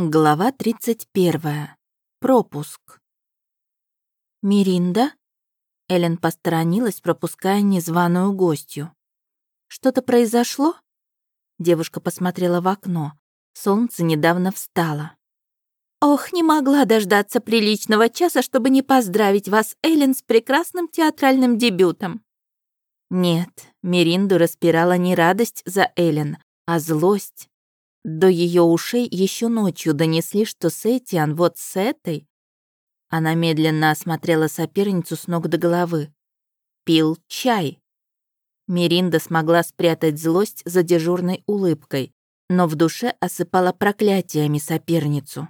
Глава 31. Пропуск. «Миринда?» Эллен посторонилась, пропуская незваную гостью. «Что-то произошло?» Девушка посмотрела в окно. Солнце недавно встало. «Ох, не могла дождаться приличного часа, чтобы не поздравить вас, Эллен, с прекрасным театральным дебютом!» Нет, Миринду распирала не радость за Эллен, а злость. До ее ушей еще ночью донесли, что Сетиан вот с этой... Она медленно осмотрела соперницу с ног до головы. Пил чай. Миринда смогла спрятать злость за дежурной улыбкой, но в душе осыпала проклятиями соперницу.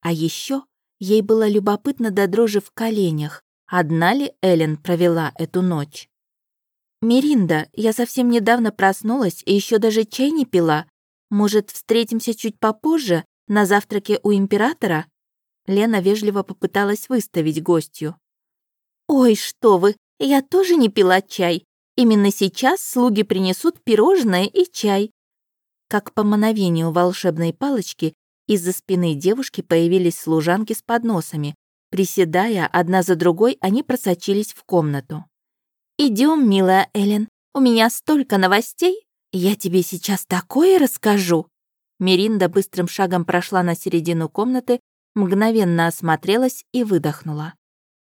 А еще ей было любопытно до дрожи в коленях, одна ли Эллен провела эту ночь. «Миринда, я совсем недавно проснулась и еще даже чай не пила. Может, встретимся чуть попозже, на завтраке у императора?» Лена вежливо попыталась выставить гостью. «Ой, что вы, я тоже не пила чай. Именно сейчас слуги принесут пирожное и чай». Как по мановению волшебной палочки, из-за спины девушки появились служанки с подносами. Приседая одна за другой, они просочились в комнату. Идем, милая Элен, у меня столько новостей. «Я тебе сейчас такое расскажу!» Меринда быстрым шагом прошла на середину комнаты, мгновенно осмотрелась и выдохнула.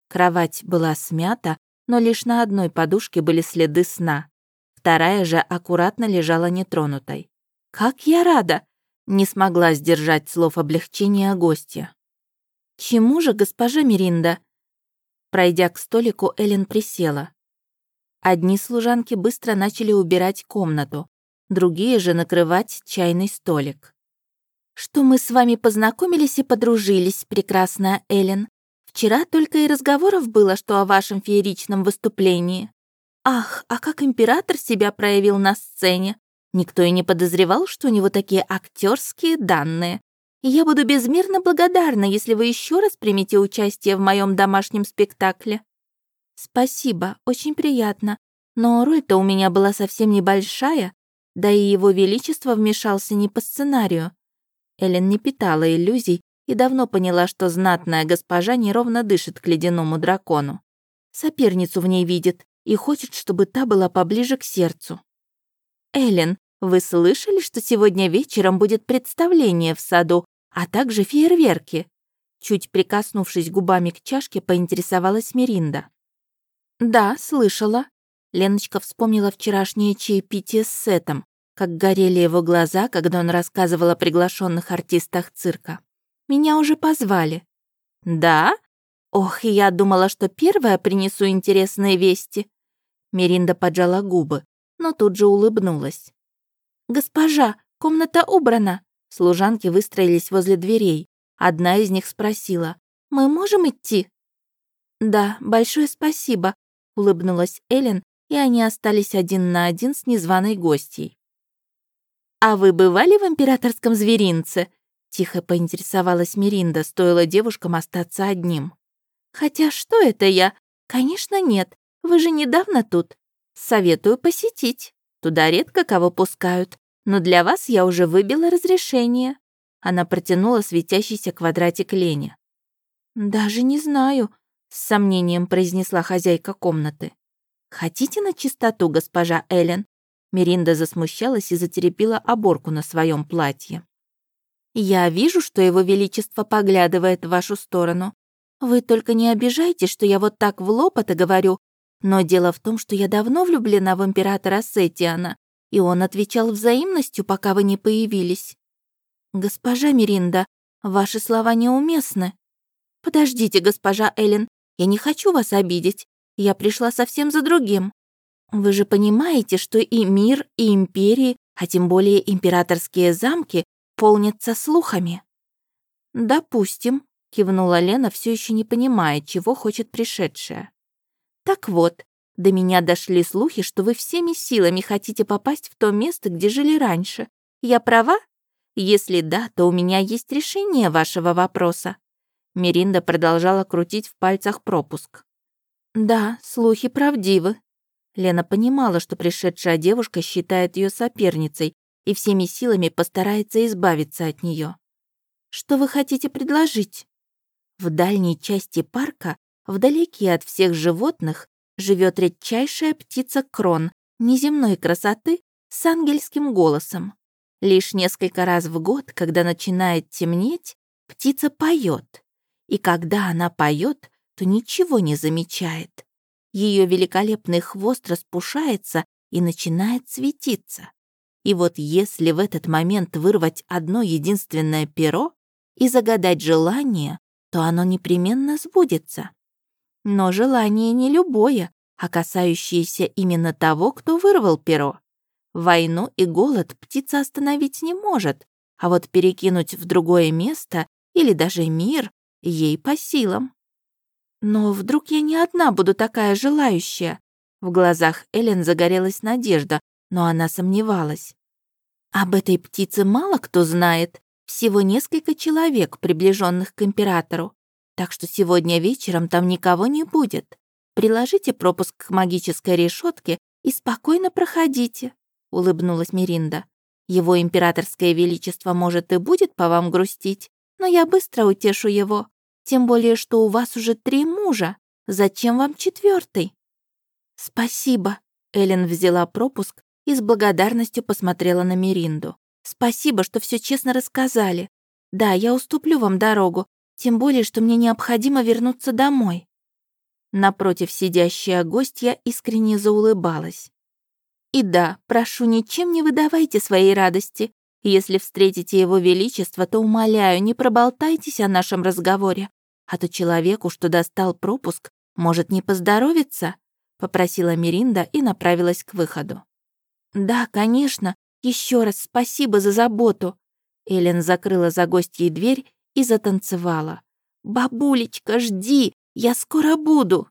Кровать была смята, но лишь на одной подушке были следы сна. Вторая же аккуратно лежала нетронутой. «Как я рада!» Не смогла сдержать слов облегчения гостя. «Чему же, госпожа Меринда?» Пройдя к столику, Элен присела. Одни служанки быстро начали убирать комнату, другие же накрывать чайный столик. «Что мы с вами познакомились и подружились, прекрасная Эллен. Вчера только и разговоров было, что о вашем фееричном выступлении. Ах, а как император себя проявил на сцене. Никто и не подозревал, что у него такие актерские данные. Я буду безмерно благодарна, если вы еще раз примете участие в моем домашнем спектакле». «Спасибо, очень приятно. Но роль-то у меня была совсем небольшая, да и его величество вмешался не по сценарию. Элен не питала иллюзий и давно поняла, что знатная госпожа неровно дышит к ледяному дракону. Соперницу в ней видит и хочет, чтобы та была поближе к сердцу. «Эллен, вы слышали, что сегодня вечером будет представление в саду, а также фейерверки?» Чуть прикоснувшись губами к чашке, поинтересовалась Меринда. «Да, слышала», Леночка вспомнила вчерашнее чаепитие с Сетом, как горели его глаза, когда он рассказывал о приглашенных артистах цирка. «Меня уже позвали». «Да? Ох, я думала, что первая принесу интересные вести». Меринда поджала губы, но тут же улыбнулась. «Госпожа, комната убрана». Служанки выстроились возле дверей. Одна из них спросила, «Мы можем идти?» «Да, большое спасибо», — улыбнулась Элен и они остались один на один с незваной гостьей. «А вы бывали в императорском зверинце?» — тихо поинтересовалась Миринда, стоило девушкам остаться одним. «Хотя что это я? Конечно, нет. Вы же недавно тут. Советую посетить. Туда редко кого пускают, но для вас я уже выбила разрешение». Она протянула светящийся квадратик Лене. «Даже не знаю», — с сомнением произнесла хозяйка комнаты. «Хотите на чистоту, госпожа Эллен?» Миринда засмущалась и затеребила оборку на своем платье. «Я вижу, что его величество поглядывает в вашу сторону. Вы только не обижайте, что я вот так в лоб это говорю, но дело в том, что я давно влюблена в императора Сетиана, и он отвечал взаимностью, пока вы не появились. Госпожа Миринда, ваши слова неуместны. Подождите, госпожа Эллен, я не хочу вас обидеть. Я пришла совсем за другим. Вы же понимаете, что и мир, и империи, а тем более императорские замки, полнятся слухами». «Допустим», — кивнула Лена, все еще не понимая, чего хочет пришедшая. «Так вот, до меня дошли слухи, что вы всеми силами хотите попасть в то место, где жили раньше. Я права? Если да, то у меня есть решение вашего вопроса». Миринда продолжала крутить в пальцах пропуск. Да, слухи правдивы. Лена понимала, что пришедшая девушка считает ее соперницей и всеми силами постарается избавиться от нее. Что вы хотите предложить?» В дальней части парка, вдалеке от всех животных, живет редчайшая птица крон неземной красоты с ангельским голосом. Лишь несколько раз в год, когда начинает темнеть, птица поет. И когда она поет, то ничего не замечает. Ее великолепный хвост распушается и начинает светиться. И вот если в этот момент вырвать одно единственное перо и загадать желание, то оно непременно сбудется. Но желание не любое, а касающееся именно того, кто вырвал перо. Войну и голод птица остановить не может, а вот перекинуть в другое место или даже мир ей по силам. Но вдруг я не одна буду такая желающая? В глазах Элен загорелась надежда, но она сомневалась. Об этой птице мало кто знает, всего несколько человек, приближенных к императору. Так что сегодня вечером там никого не будет. Приложите пропуск к магической решетке и спокойно проходите», — улыбнулась Миринда. «Его императорское величество, может, и будет по вам грустить, но я быстро утешу его. Тем более, что у вас уже три мужа. Зачем вам четвертый? «Спасибо», — Эллен взяла пропуск и с благодарностью посмотрела на Миринду. «Спасибо, что все честно рассказали. Да, я уступлю вам дорогу, тем более, что мне необходимо вернуться домой». Напротив сидящая гостья искренне заулыбалась. «И да, прошу, ничем не выдавайте своей радости. Если встретите его величество, то, умоляю, не проболтайтесь о нашем разговоре, а то человеку, что достал пропуск, может не поздоровиться», — попросила Миринда и направилась к выходу. «Да, конечно. Еще раз спасибо за заботу». Элен закрыла за гостьей дверь и затанцевала. «Бабулечка, жди! Я скоро буду!»